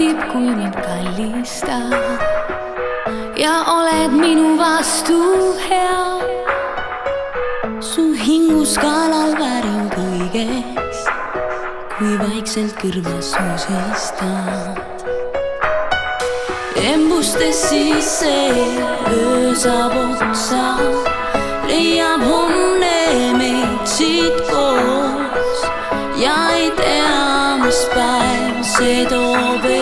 meeldib, kui mind kallistad ja oled minu vastu hea. su hingus kaalal värv kõigest, kui vaikselt kõrvas susistad. embustes sisse öö saab otsa, leiab homne meid siit koos ja ei tea, mis päev see toob.